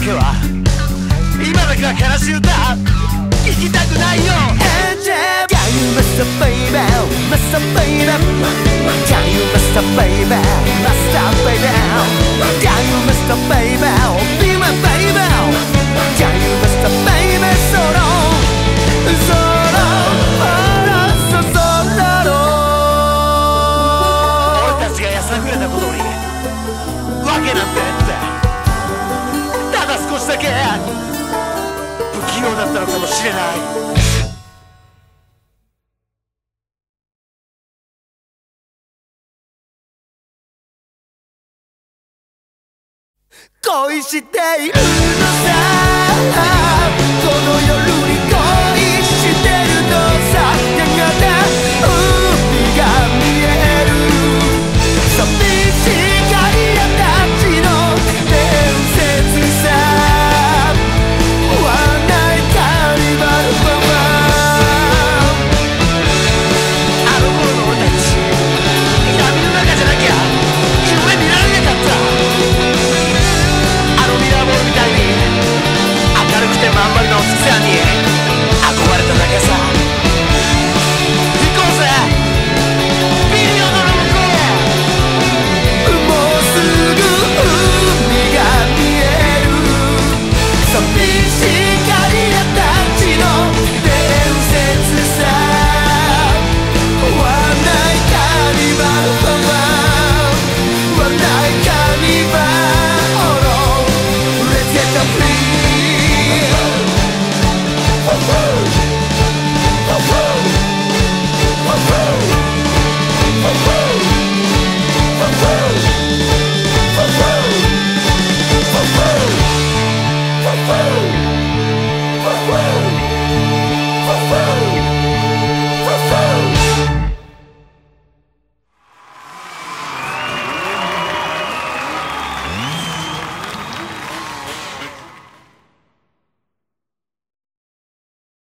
けは。今だけは悲しい聞きたくないよ。エンジェルギャン不器用だったのかもしれない。恋しているのさ。この夜